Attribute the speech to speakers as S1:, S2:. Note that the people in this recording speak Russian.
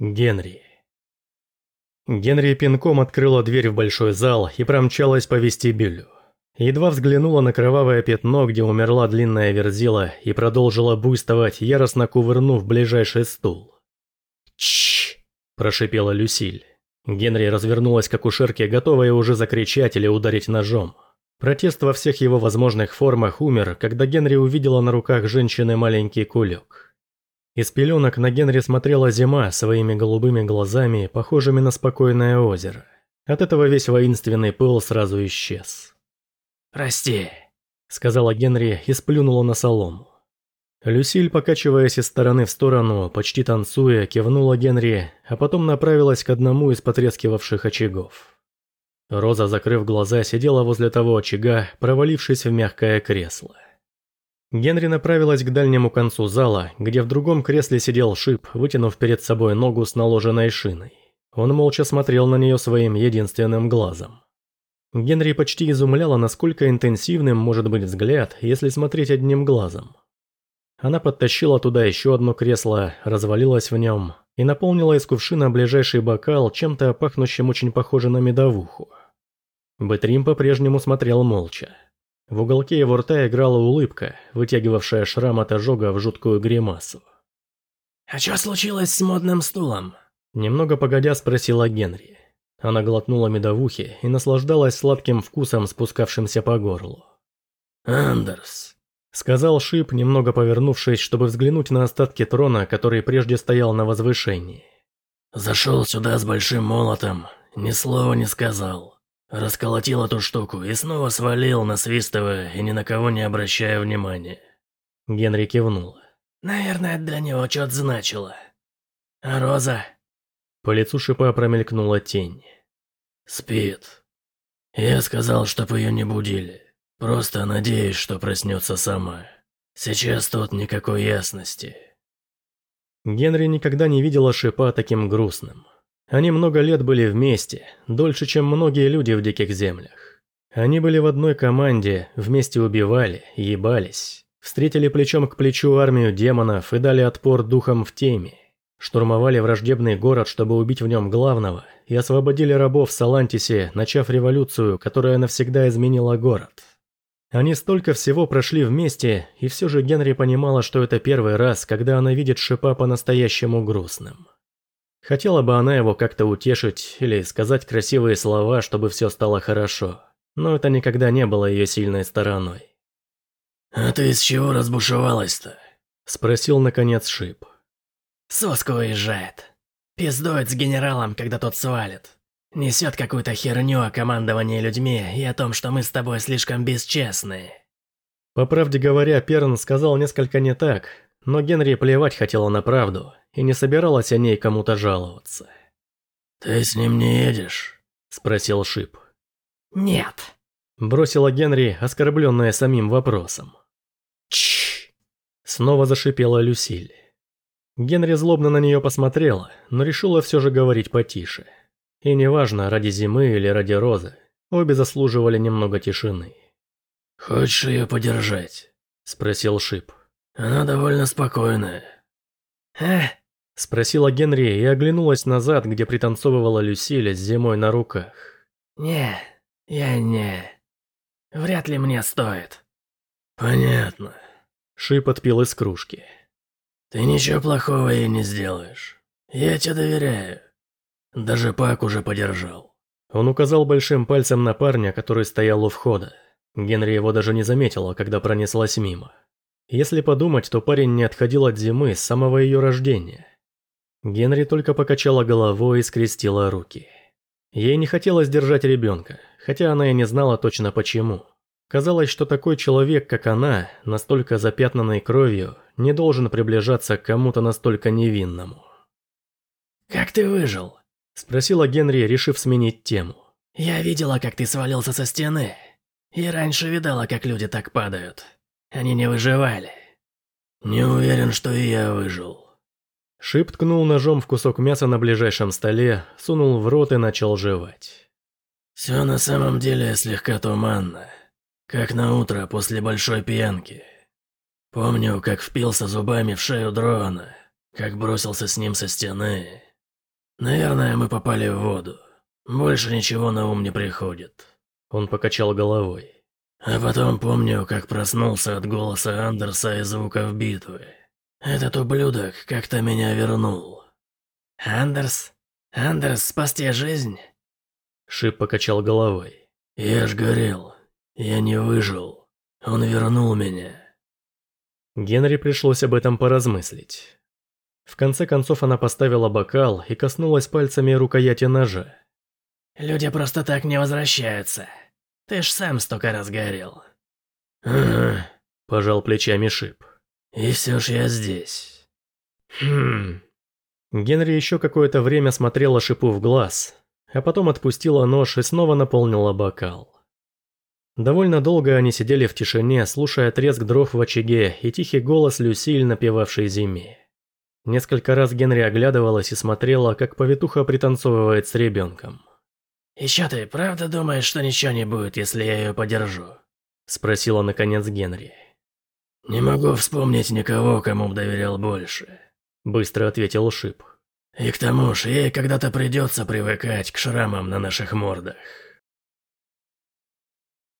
S1: Генри. Генри пинком открыла дверь в большой зал и промчалась по вестибюлю. Едва взглянула на кровавое пятно, где умерла длинная верзила, и продолжила буйствовать, яростно кувырнув ближайший стул. «Чш!» – прошипела Люсиль. Генри развернулась к акушерке, готовая уже закричать или ударить ножом. Протест во всех его возможных формах умер, когда Генри увидела на руках женщины маленький кулек. Из пеленок на Генри смотрела зима своими голубыми глазами, похожими на спокойное озеро. От этого весь воинственный пыл сразу исчез.
S2: «Прости», —
S1: сказала Генри и сплюнула на солому. Люсиль, покачиваясь из стороны в сторону, почти танцуя, кивнула Генри, а потом направилась к одному из потрескивавших очагов. Роза, закрыв глаза, сидела возле того очага, провалившись в мягкое кресло. Генри направилась к дальнему концу зала, где в другом кресле сидел Шип, вытянув перед собой ногу с наложенной шиной. Он молча смотрел на нее своим единственным глазом. Генри почти изумляла, насколько интенсивным может быть взгляд, если смотреть одним глазом. Она подтащила туда еще одно кресло, развалилась в нем и наполнила из кувшина ближайший бокал чем-то пахнущим очень похоже на медовуху. Бэтрим по-прежнему смотрел молча. В уголке его рта играла улыбка, вытягивавшая шрам от ожога в жуткую гримасу.
S2: «А что случилось с модным стулом?»
S1: Немного погодя спросила Генри. Она глотнула медовухи и наслаждалась сладким вкусом, спускавшимся по горлу.
S2: «Андерс», —
S1: сказал Шип, немного повернувшись, чтобы взглянуть на остатки трона, который прежде стоял на возвышении.
S2: «Зашел сюда с большим молотом, ни слова не сказал. Расколотил эту штуку и снова свалил, насвистывая и ни на кого не обращая внимания.
S1: Генри кивнула.
S2: Наверное, для него что-то значило. А Роза?
S1: По лицу шипа промелькнула тень.
S2: Спит. Я сказал, чтоб ее не будили. Просто надеюсь, что проснется сама. Сейчас тут никакой ясности.
S1: Генри никогда не видела шипа таким грустным. Они много лет были вместе, дольше, чем многие люди в диких землях. Они были в одной команде, вместе убивали, ебались. Встретили плечом к плечу армию демонов и дали отпор духам в теме. Штурмовали враждебный город, чтобы убить в нем главного, и освободили рабов в Салантисе, начав революцию, которая навсегда изменила город. Они столько всего прошли вместе, и все же Генри понимала, что это первый раз, когда она видит Шипа по-настоящему грустным. Хотела бы она его как-то утешить или сказать красивые слова, чтобы все стало хорошо, но это никогда не было ее сильной стороной.
S2: «А ты из чего разбушевалась-то?»
S1: – спросил наконец Шип.
S2: «Соску уезжает. Пиздует с генералом, когда тот свалит. Несет какую-то херню о командовании людьми и о том, что мы с тобой слишком бесчестные».
S1: По правде говоря, Перн сказал несколько не так, но Генри плевать хотела на правду – и не собиралась о ней кому-то жаловаться.
S2: «Ты с ним не едешь?»
S1: – спросил Шип.
S2: «Нет», –
S1: бросила Генри, оскорбленная самим вопросом.
S2: «Чш!»
S1: – снова зашипела Люсиль. Генри злобно на нее посмотрела, но решила все же говорить потише. И неважно, ради зимы или ради розы, обе заслуживали немного тишины.
S2: «Хочешь ее подержать?» – спросил Шип. «Она довольно спокойная».
S1: «Э, – спросила Генри и оглянулась назад, где пританцовывала Люсиля с зимой на руках.
S2: «Не, я не. Вряд ли мне стоит».
S1: «Понятно». Шип отпил из кружки.
S2: «Ты ничего плохого ей не сделаешь. Я тебе доверяю. Даже Пак уже подержал».
S1: Он указал большим пальцем на парня, который стоял у входа. Генри его даже не заметила, когда пронеслась мимо. Если подумать, то парень не отходил от зимы с самого ее рождения. Генри только покачала головой и скрестила руки. Ей не хотелось держать ребенка, хотя она и не знала точно почему. Казалось, что такой человек, как она, настолько запятнанный кровью, не должен приближаться к кому-то настолько невинному.
S2: «Как ты выжил?»
S1: – спросила Генри, решив сменить тему.
S2: «Я видела, как ты свалился со стены. И раньше видала, как люди так падают. Они не выживали. Не уверен, что и я выжил.
S1: Шип ткнул ножом в кусок мяса на ближайшем столе, сунул в рот и начал жевать.
S2: Все на самом деле слегка туманно, как на утро после большой пьянки. Помню, как впился зубами в шею дрона, как бросился с ним со стены. Наверное, мы попали в воду. Больше ничего на ум не приходит.
S1: Он покачал головой.
S2: А потом помню, как проснулся от голоса Андерса и звуков битвы. Этот ублюдок как-то меня вернул. Андерс? Андерс спас тебе жизнь?
S1: Шип покачал головой.
S2: Я ж горел. Я не выжил. Он вернул меня.
S1: Генри пришлось об этом поразмыслить. В конце концов она поставила бокал и коснулась пальцами рукояти ножа.
S2: «Люди просто так не возвращаются. Ты ж сам столько раз горел».
S1: «Ага», – пожал плечами Шип.
S2: «И все ж я здесь».
S1: «Хм...» Генри еще какое-то время смотрела Шипу в глаз, а потом отпустила нож и снова наполнила бокал. Довольно долго они сидели в тишине, слушая треск дров в очаге и тихий голос Люсиль, напевавшей зиме. Несколько раз Генри оглядывалась и смотрела, как повитуха пританцовывает с ребенком.
S2: «Еще ты правда думаешь, что ничего не будет, если я ее подержу?»
S1: Спросила наконец Генри.
S2: «Не могу вспомнить никого, кому доверял больше»,
S1: быстро ответил Шип.
S2: «И к тому же ей когда-то придется привыкать к шрамам на наших мордах».